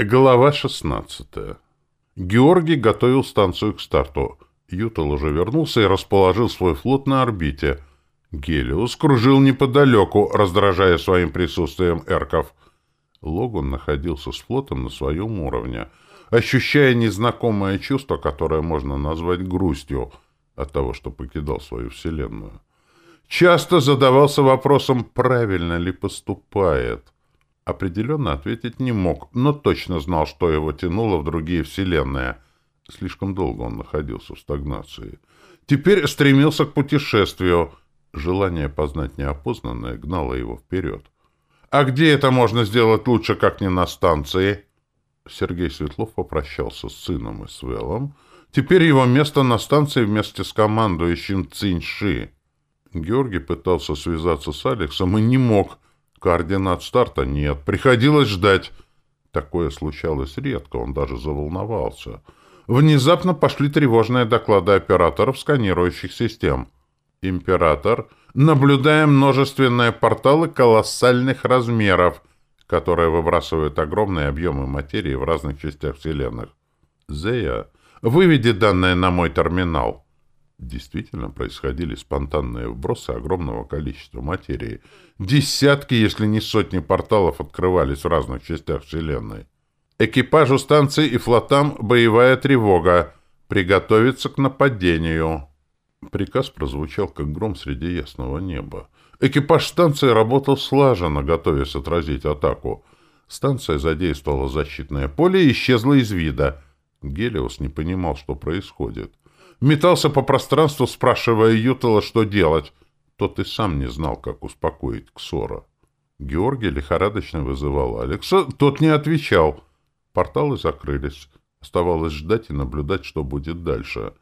Глава 16. Георгий готовил станцию к старту. Ютал уже вернулся и расположил свой флот на орбите. Гелиус кружил неподалеку, раздражая своим присутствием эрков. Логун находился с флотом на своем уровне, ощущая незнакомое чувство, которое можно назвать грустью от того, что покидал свою вселенную. Часто задавался вопросом, правильно ли поступает — Определенно ответить не мог, но точно знал, что его тянуло в другие вселенные. Слишком долго он находился в стагнации. Теперь стремился к путешествию. Желание познать неопознанное гнало его вперед. «А где это можно сделать лучше, как не на станции?» Сергей Светлов попрощался с сыном и с Велом. Теперь его место на станции вместе с командующим Циньши. Георгий пытался связаться с Алексом и не мог — Координат старта нет. Приходилось ждать. Такое случалось редко, он даже заволновался. Внезапно пошли тревожные доклады операторов сканирующих систем. «Император, наблюдаем множественные порталы колоссальных размеров, которые выбрасывают огромные объемы материи в разных частях Вселенных. Зея, выведи данные на мой терминал». Действительно происходили спонтанные вбросы огромного количества материи. Десятки, если не сотни порталов открывались в разных частях Вселенной. Экипажу станции и флотам боевая тревога. Приготовиться к нападению. Приказ прозвучал, как гром среди ясного неба. Экипаж станции работал слаженно, готовясь отразить атаку. Станция задействовала защитное поле и исчезла из вида. Гелиос не понимал, что происходит метался по пространству, спрашивая Ютала, что делать. Тот и сам не знал, как успокоить Ксора. Георгий лихорадочно вызывал Алекса, тот не отвечал. Порталы закрылись. Оставалось ждать и наблюдать, что будет дальше.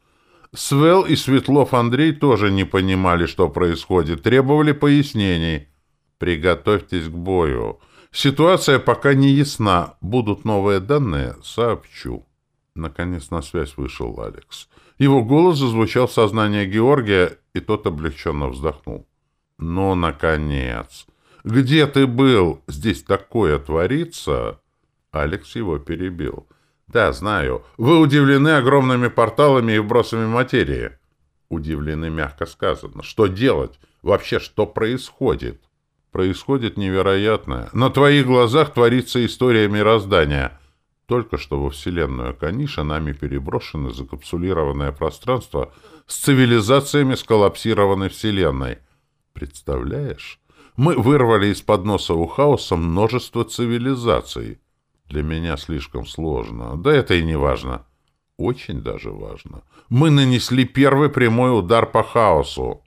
Свел и Светлов Андрей тоже не понимали, что происходит, требовали пояснений. «Приготовьтесь к бою. Ситуация пока не ясна. Будут новые данные, сообщу». Наконец на связь вышел Алекс. Его голос зазвучал в сознании Георгия, и тот облегченно вздохнул. «Ну, наконец! Где ты был? Здесь такое творится!» Алекс его перебил. «Да, знаю. Вы удивлены огромными порталами и вбросами материи». «Удивлены, мягко сказано. Что делать? Вообще, что происходит?» «Происходит невероятное. На твоих глазах творится история мироздания». Только что во Вселенную Каниша нами переброшено закапсулированное пространство с цивилизациями сколлапсированной Вселенной. Представляешь? Мы вырвали из-под носа у хаоса множество цивилизаций. Для меня слишком сложно. Да это и не важно. Очень даже важно. Мы нанесли первый прямой удар по хаосу.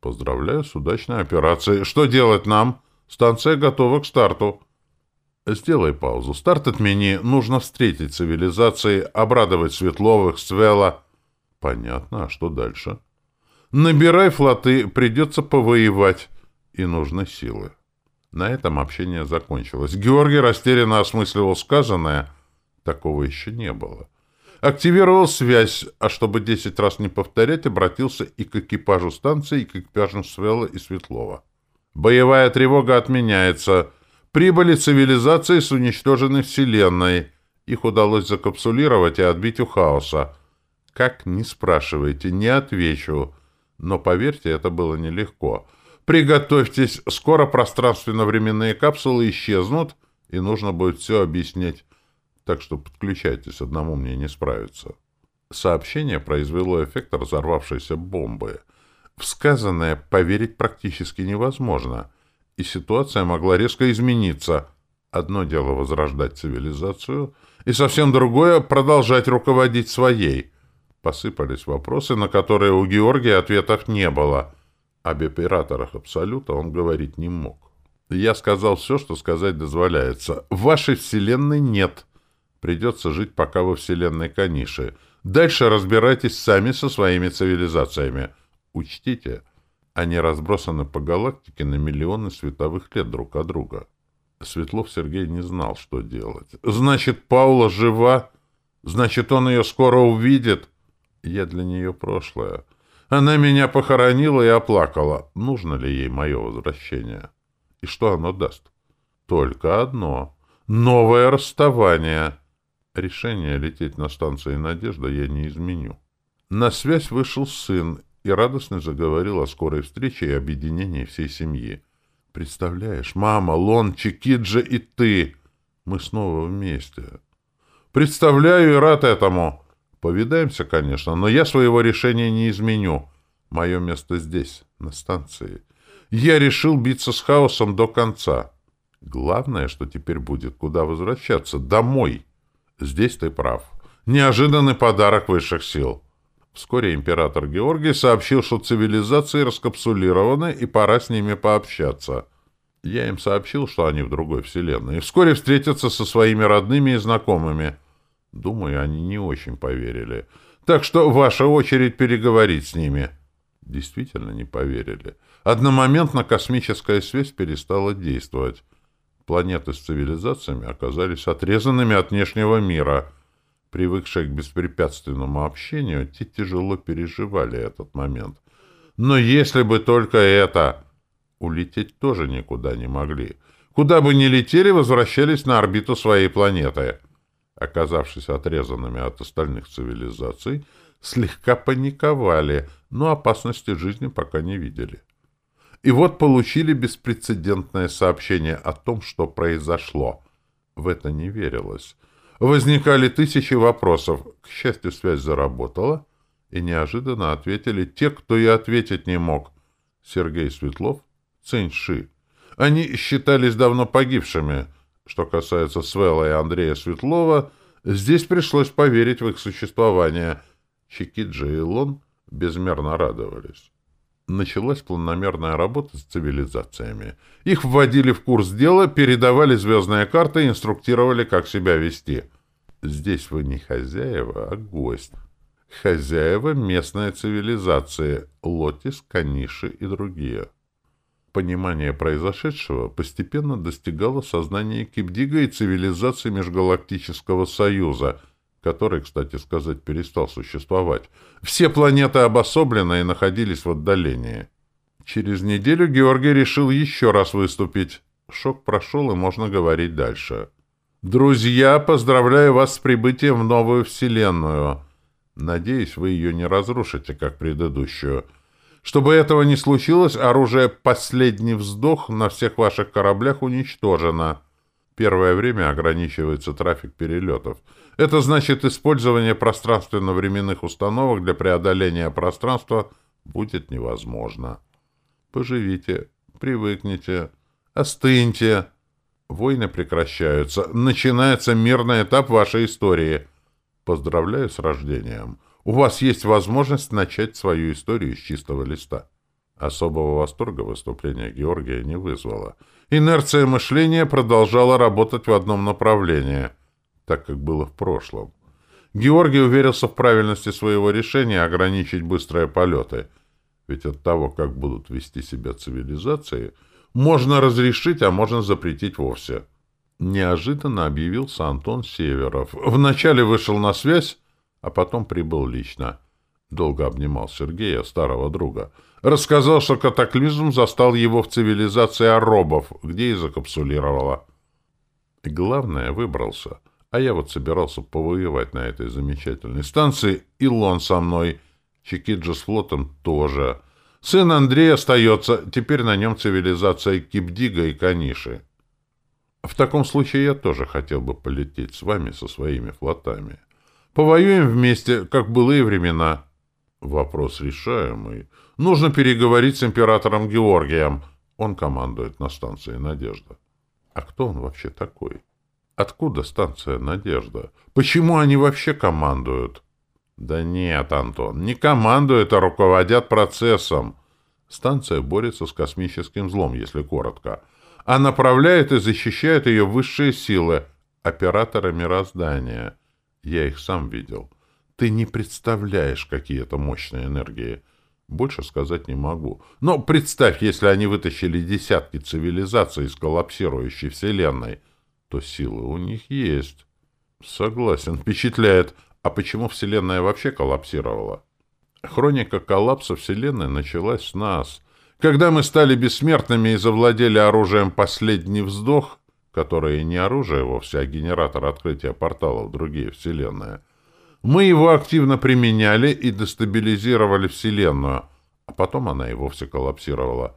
Поздравляю с удачной операцией. Что делать нам? Станция готова к старту. Сделай паузу. Старт отмени. Нужно встретить цивилизации, обрадовать Светловых, Свела. Понятно. А что дальше? Набирай флоты. Придется повоевать. И нужны силы. На этом общение закончилось. Георгий растерянно осмысливал сказанное. Такого еще не было. Активировал связь, а чтобы десять раз не повторять, обратился и к экипажу станции, и к экипажам Свела и Светлова. «Боевая тревога отменяется». Прибыли цивилизации с уничтоженной Вселенной. Их удалось закапсулировать и отбить у хаоса. Как, не спрашивайте, не отвечу. Но, поверьте, это было нелегко. Приготовьтесь, скоро пространственно-временные капсулы исчезнут, и нужно будет все объяснить. Так что подключайтесь, одному мне не справиться. Сообщение произвело эффект разорвавшейся бомбы. В сказанное поверить практически невозможно — и ситуация могла резко измениться. Одно дело возрождать цивилизацию, и совсем другое — продолжать руководить своей. Посыпались вопросы, на которые у Георгия ответов не было. Об операторах Абсолюта он говорить не мог. Я сказал все, что сказать дозволяется. Вашей вселенной нет. Придется жить пока во вселенной Каниши. Дальше разбирайтесь сами со своими цивилизациями. Учтите — они разбросаны по галактике на миллионы световых лет друг от друга. Светлов Сергей не знал, что делать. «Значит, Паула жива? Значит, он ее скоро увидит?» «Я для нее прошлое. Она меня похоронила и оплакала. Нужно ли ей мое возвращение? И что оно даст?» «Только одно. Новое расставание. Решение лететь на станции «Надежда» я не изменю. На связь вышел сын и радостно заговорил о скорой встрече и объединении всей семьи. «Представляешь, мама, Лон, Чикиджа и ты! Мы снова вместе!» «Представляю и рад этому!» «Повидаемся, конечно, но я своего решения не изменю. Мое место здесь, на станции. Я решил биться с хаосом до конца. Главное, что теперь будет куда возвращаться. Домой!» «Здесь ты прав. Неожиданный подарок высших сил!» Вскоре император Георгий сообщил, что цивилизации раскапсулированы и пора с ними пообщаться. Я им сообщил, что они в другой вселенной, и вскоре встретятся со своими родными и знакомыми. Думаю, они не очень поверили. Так что ваша очередь переговорить с ними. Действительно не поверили. Одномоментно космическая связь перестала действовать. Планеты с цивилизациями оказались отрезанными от внешнего мира — Привыкшие к беспрепятственному общению, те тяжело переживали этот момент. Но если бы только это... Улететь тоже никуда не могли. Куда бы ни летели, возвращались на орбиту своей планеты. Оказавшись отрезанными от остальных цивилизаций, слегка паниковали, но опасности жизни пока не видели. И вот получили беспрецедентное сообщение о том, что произошло. В это не верилось. Возникали тысячи вопросов. К счастью, связь заработала, и неожиданно ответили те, кто и ответить не мог. Сергей Светлов, Цинь Ши. Они считались давно погибшими. Что касается Свела и Андрея Светлова, здесь пришлось поверить в их существование. Чикиджи и Лон безмерно радовались. Началась планомерная работа с цивилизациями. Их вводили в курс дела, передавали звездные карты и инструктировали, как себя вести. Здесь вы не хозяева, а гость. Хозяева местной цивилизации — Лотис, Каниши и другие. Понимание произошедшего постепенно достигало сознания Кипдига и цивилизации Межгалактического Союза, который, кстати сказать, перестал существовать. Все планеты обособлены и находились в отдалении. Через неделю Георгий решил еще раз выступить. Шок прошел, и можно говорить дальше. «Друзья, поздравляю вас с прибытием в новую Вселенную. Надеюсь, вы ее не разрушите, как предыдущую. Чтобы этого не случилось, оружие «Последний вздох» на всех ваших кораблях уничтожено. Первое время ограничивается трафик перелетов. Это значит, использование пространственно-временных установок для преодоления пространства будет невозможно. Поживите, привыкните, остыньте». Войны прекращаются. Начинается мирный этап вашей истории. Поздравляю с рождением. У вас есть возможность начать свою историю с чистого листа. Особого восторга выступление Георгия не вызвало. Инерция мышления продолжала работать в одном направлении, так как было в прошлом. Георгий уверился в правильности своего решения ограничить быстрые полеты. Ведь от того, как будут вести себя цивилизации – можно разрешить, а можно запретить вовсе. Неожиданно объявился Антон Северов. Вначале вышел на связь, а потом прибыл лично. Долго обнимал Сергея, старого друга. Рассказал, что катаклизм застал его в цивилизации аробов, где и закапсулировала. И главное, выбрался. А я вот собирался повоевать на этой замечательной станции. Илон со мной. Чикиджи с флотом тоже. Сын Андрей остается, теперь на нем цивилизация Кипдига и Каниши. В таком случае я тоже хотел бы полететь с вами со своими флотами. Повоюем вместе, как былые времена. Вопрос решаемый. Нужно переговорить с императором Георгием. Он командует на станции «Надежда». А кто он вообще такой? Откуда станция «Надежда»? Почему они вообще командуют? Да нет, Антон, не командуют, а руководят процессом. Станция борется с космическим злом, если коротко. А направляет и защищает ее высшие силы, операторы мироздания. Я их сам видел. Ты не представляешь, какие это мощные энергии. Больше сказать не могу. Но представь, если они вытащили десятки цивилизаций из коллапсирующей Вселенной, то силы у них есть. Согласен, впечатляет. А почему Вселенная вообще коллапсировала? Хроника коллапса Вселенной началась с нас. Когда мы стали бессмертными и завладели оружием «Последний вздох», которые не оружие вовсе, а генератор открытия порталов в другие вселенные. Мы его активно применяли и дестабилизировали вселенную, а потом она и вовсе коллапсировала.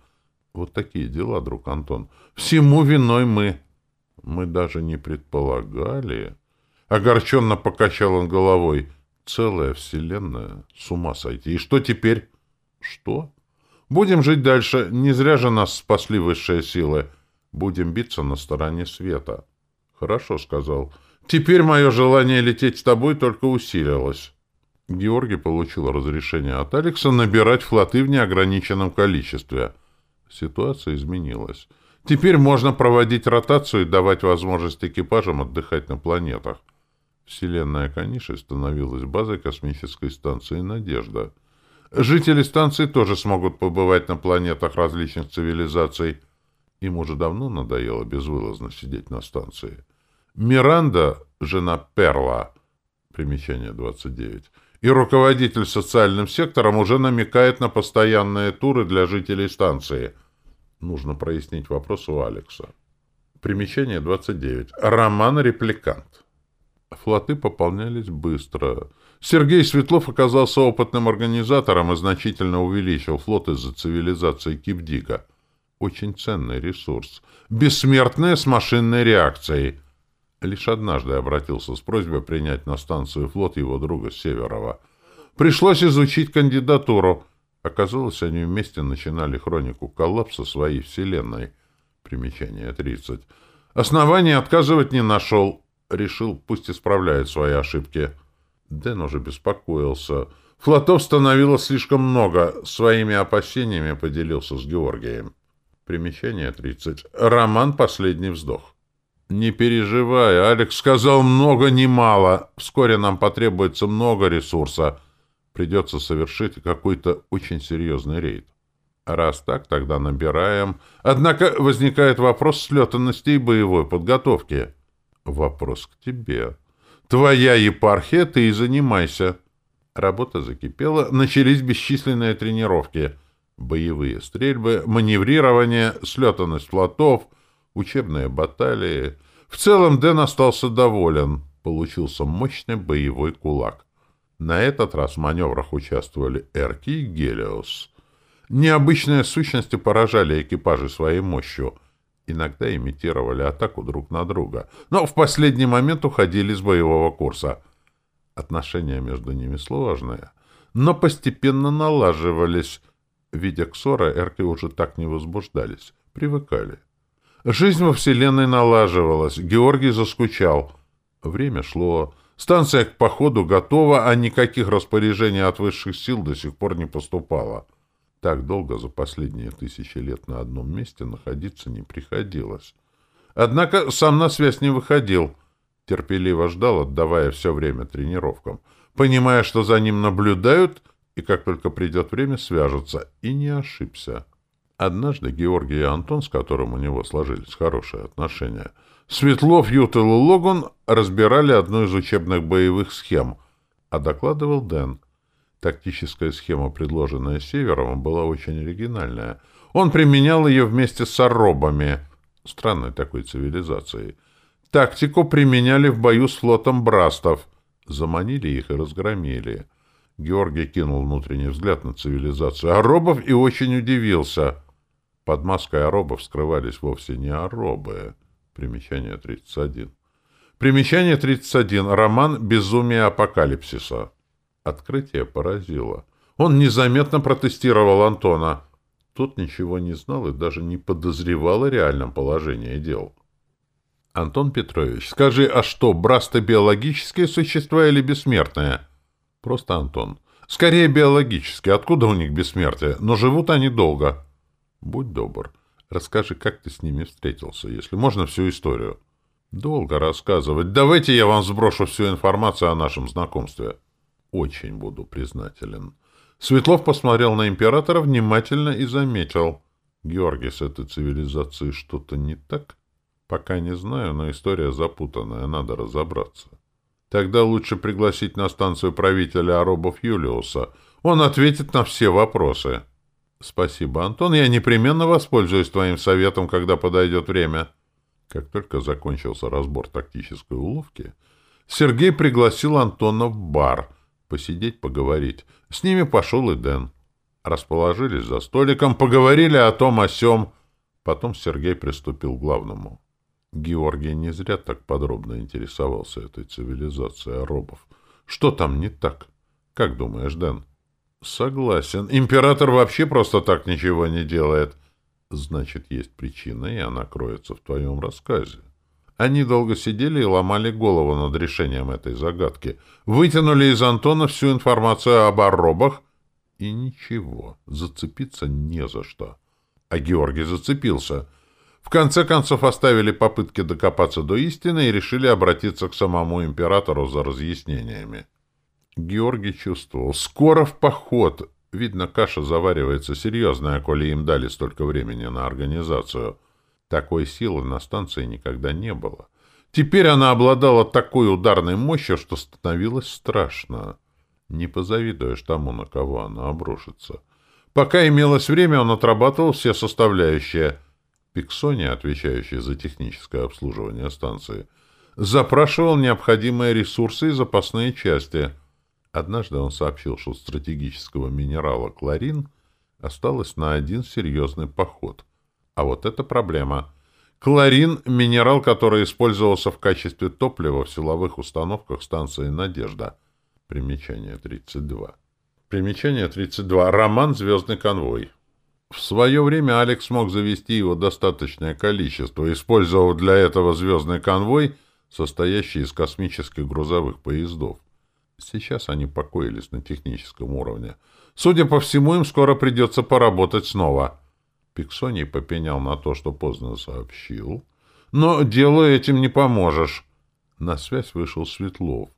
Вот такие дела, друг Антон. Всему виной мы. Мы даже не предполагали. Огорченно покачал он головой. Целая вселенная. С ума сойти. И что теперь? Что? Будем жить дальше. Не зря же нас спасли высшие силы. Будем биться на стороне света. Хорошо, сказал. Теперь мое желание лететь с тобой только усилилось. Георгий получил разрешение от Алекса набирать флоты в неограниченном количестве. Ситуация изменилась. Теперь можно проводить ротацию и давать возможность экипажам отдыхать на планетах. Вселенная Каниши становилась базой космической станции «Надежда». Жители станции тоже смогут побывать на планетах различных цивилизаций. Им уже давно надоело безвылазно сидеть на станции. Миранда, жена Перла, примечание 29, и руководитель социальным сектором уже намекает на постоянные туры для жителей станции. Нужно прояснить вопрос у Алекса. Примечание 29. Роман-репликант. Флоты пополнялись быстро. Сергей Светлов оказался опытным организатором и значительно увеличил флот из-за цивилизации Кипдика. Очень ценный ресурс. Бессмертная с машинной реакцией. Лишь однажды обратился с просьбой принять на станцию флот его друга Северова. Пришлось изучить кандидатуру. Оказалось, они вместе начинали хронику коллапса своей вселенной. Примечание 30. Оснований отказывать не нашел. Решил, пусть исправляет свои ошибки. Дэн уже беспокоился. Флотов становилось слишком много. Своими опасениями поделился с Георгием. Примечание 30. Роман «Последний вздох». «Не переживай, Алекс сказал много, не мало. Вскоре нам потребуется много ресурса. Придется совершить какой-то очень серьезный рейд. Раз так, тогда набираем. Однако возникает вопрос слетанности и боевой подготовки. Вопрос к тебе. Твоя епархия, ты и занимайся». Работа закипела, начались бесчисленные тренировки. Боевые стрельбы, маневрирование, слетанность флотов — учебные баталии. В целом Дэн остался доволен. Получился мощный боевой кулак. На этот раз в маневрах участвовали Эрки и Гелиос. Необычные сущности поражали экипажи своей мощью. Иногда имитировали атаку друг на друга, но в последний момент уходили с боевого курса. Отношения между ними сложные, но постепенно налаживались. Видя Ксора, Эрки уже так не возбуждались, привыкали. Жизнь во Вселенной налаживалась. Георгий заскучал. Время шло. Станция к походу готова, а никаких распоряжений от высших сил до сих пор не поступало. Так долго за последние тысячи лет на одном месте находиться не приходилось. Однако сам на связь не выходил. Терпеливо ждал, отдавая все время тренировкам. Понимая, что за ним наблюдают, и как только придет время, свяжутся. И не ошибся. Однажды Георгий и Антон, с которым у него сложились хорошие отношения, Светлов, Ютел и Логан разбирали одну из учебных боевых схем, а докладывал Дэн. Тактическая схема, предложенная Севером, была очень оригинальная. Он применял ее вместе с аробами, странной такой цивилизацией. Тактику применяли в бою с флотом брастов, заманили их и разгромили. Георгий кинул внутренний взгляд на цивилизацию аробов и очень удивился. Под маской аробов скрывались вовсе не аробы. Примечание 31. Примечание 31. Роман «Безумие апокалипсиса». Открытие поразило. Он незаметно протестировал Антона. Тот ничего не знал и даже не подозревал о реальном положении дел. «Антон Петрович, скажи, а что, брасты биологические существа или бессмертные?» «Просто Антон. Скорее биологические. Откуда у них бессмертие? Но живут они долго». Будь добр, расскажи, как ты с ними встретился, если можно всю историю. Долго рассказывать. Давайте я вам сброшу всю информацию о нашем знакомстве. Очень буду признателен. Светлов посмотрел на императора внимательно и заметил. Георгий, с этой цивилизацией что-то не так? Пока не знаю, но история запутанная, надо разобраться. Тогда лучше пригласить на станцию правителя Аробов Юлиуса. Он ответит на все вопросы. «Спасибо, Антон. Я непременно воспользуюсь твоим советом, когда подойдет время». Как только закончился разбор тактической уловки, Сергей пригласил Антона в бар посидеть, поговорить. С ними пошел и Дэн. Расположились за столиком, поговорили о том, о сём. Потом Сергей приступил к главному. Георгий не зря так подробно интересовался этой цивилизацией робов. Что там не так? Как думаешь, Дэн? Согласен. Император вообще просто так ничего не делает. Значит, есть причина, и она кроется в твоем рассказе. Они долго сидели и ломали голову над решением этой загадки. Вытянули из Антона всю информацию об оробах, и ничего, зацепиться не за что. А Георгий зацепился. В конце концов оставили попытки докопаться до истины и решили обратиться к самому императору за разъяснениями. Георгий чувствовал. Скоро в поход. Видно, каша заваривается серьезная, коли им дали столько времени на организацию. Такой силы на станции никогда не было. Теперь она обладала такой ударной мощью, что становилось страшно. Не позавидуешь тому, на кого она обрушится. Пока имелось время, он отрабатывал все составляющие. Пиксони, отвечающий за техническое обслуживание станции, запрашивал необходимые ресурсы и запасные части — Однажды он сообщил, что стратегического минерала кларин осталось на один серьезный поход. А вот это проблема. Кларин — минерал, который использовался в качестве топлива в силовых установках станции «Надежда». Примечание 32. Примечание 32. Роман «Звездный конвой». В свое время Алекс смог завести его достаточное количество, использовав для этого звездный конвой, состоящий из космических грузовых поездов. Сейчас они покоились на техническом уровне. Судя по всему, им скоро придется поработать снова. Пиксоний попенял на то, что поздно сообщил. Но делу этим не поможешь. На связь вышел Светлов.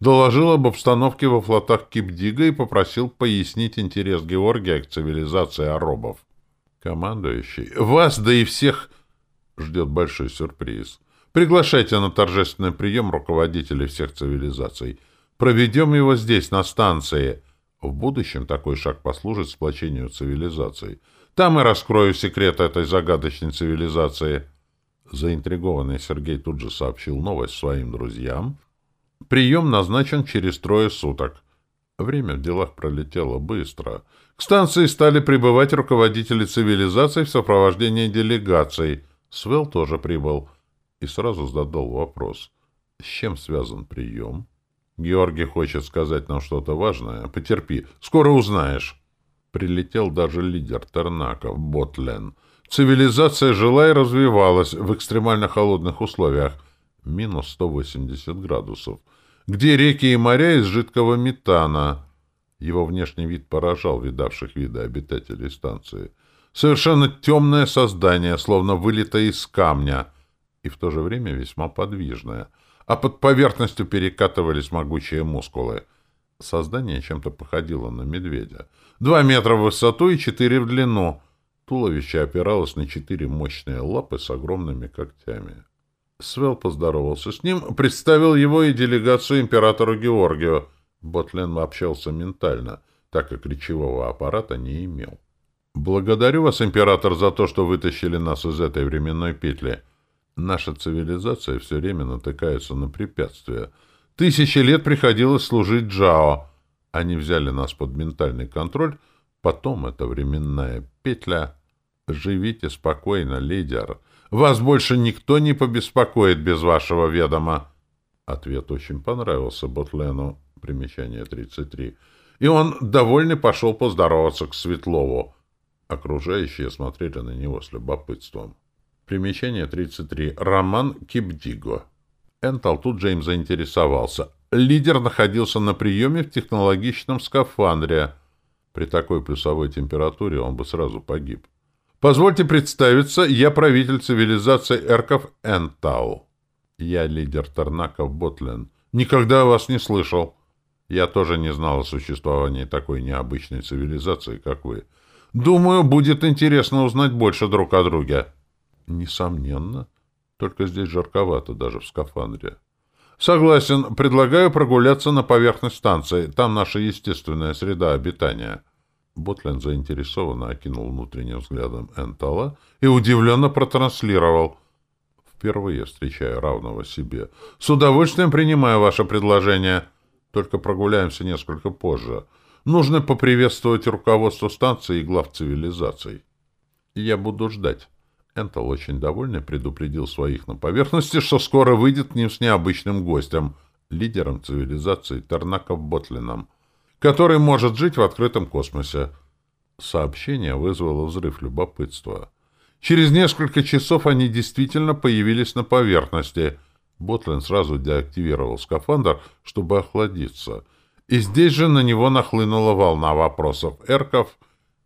Доложил об обстановке во флотах Кипдига и попросил пояснить интерес Георгия к цивилизации аробов. Командующий, вас, да и всех, ждет большой сюрприз. Приглашайте на торжественный прием руководителей всех цивилизаций — Проведем его здесь, на станции. В будущем такой шаг послужит сплочению цивилизаций. Там и раскрою секрет этой загадочной цивилизации. Заинтригованный Сергей тут же сообщил новость своим друзьям. Прием назначен через трое суток. Время в делах пролетело быстро. К станции стали прибывать руководители цивилизаций в сопровождении делегаций. Свел тоже прибыл. И сразу задал вопрос. С чем связан прием? Георгий хочет сказать нам что-то важное. Потерпи, скоро узнаешь. Прилетел даже лидер Тернаков, Ботлен. Цивилизация жила и развивалась в экстремально холодных условиях. Минус 180 градусов. Где реки и моря из жидкого метана. Его внешний вид поражал видавших виды обитателей станции. Совершенно темное создание, словно вылитое из камня, и в то же время весьма подвижное — а под поверхностью перекатывались могучие мускулы. Создание чем-то походило на медведя. Два метра в высоту и четыре в длину. Туловище опиралось на четыре мощные лапы с огромными когтями. Свел поздоровался с ним, представил его и делегацию императору Георгию. Ботлен общался ментально, так как речевого аппарата не имел. «Благодарю вас, император, за то, что вытащили нас из этой временной петли». Наша цивилизация все время натыкается на препятствия. Тысячи лет приходилось служить Джао. Они взяли нас под ментальный контроль. Потом эта временная петля. Живите спокойно, лидер. Вас больше никто не побеспокоит без вашего ведома. Ответ очень понравился Ботлену. Примечание 33. И он, довольный, пошел поздороваться к Светлову. Окружающие смотрели на него с любопытством. Примечание 33. Роман Кипдиго. Энтал тут же им заинтересовался. Лидер находился на приеме в технологичном скафандре. При такой плюсовой температуре он бы сразу погиб. Позвольте представиться, я правитель цивилизации Эрков Энтал. Я лидер Тарнаков Ботлен. Никогда о вас не слышал. Я тоже не знал о существовании такой необычной цивилизации, как вы. Думаю, будет интересно узнать больше друг о друге. Несомненно. Только здесь жарковато, даже в скафандре. Согласен. Предлагаю прогуляться на поверхность станции. Там наша естественная среда обитания. Ботлен заинтересованно окинул внутренним взглядом Энтала и удивленно протранслировал. Впервые встречаю равного себе. С удовольствием принимаю ваше предложение. Только прогуляемся несколько позже. Нужно поприветствовать руководство станции и глав цивилизаций. Я буду ждать. Энтел, очень довольный, предупредил своих на поверхности, что скоро выйдет к ним с необычным гостем, лидером цивилизации Тернаков Ботлином, который может жить в открытом космосе. Сообщение вызвало взрыв любопытства. Через несколько часов они действительно появились на поверхности. Ботлин сразу деактивировал скафандр, чтобы охладиться. И здесь же на него нахлынула волна вопросов эрков,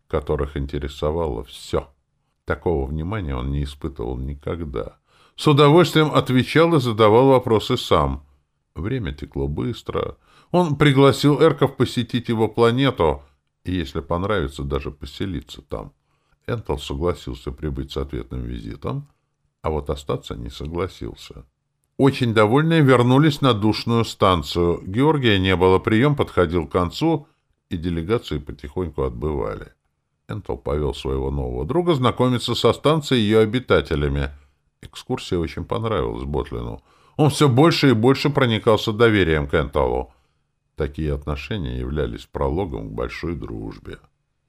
которых интересовало все. Такого внимания он не испытывал никогда. С удовольствием отвечал и задавал вопросы сам. Время текло быстро. Он пригласил эрков посетить его планету, и, если понравится, даже поселиться там. Энтл согласился прибыть с ответным визитом, а вот остаться не согласился. Очень довольные вернулись на душную станцию. Георгия не было, прием подходил к концу, и делегации потихоньку отбывали. Энтл повел своего нового друга знакомиться со станцией и ее обитателями. Экскурсия очень понравилась Ботлину. Он все больше и больше проникался доверием к Энталу. Такие отношения являлись прологом к большой дружбе.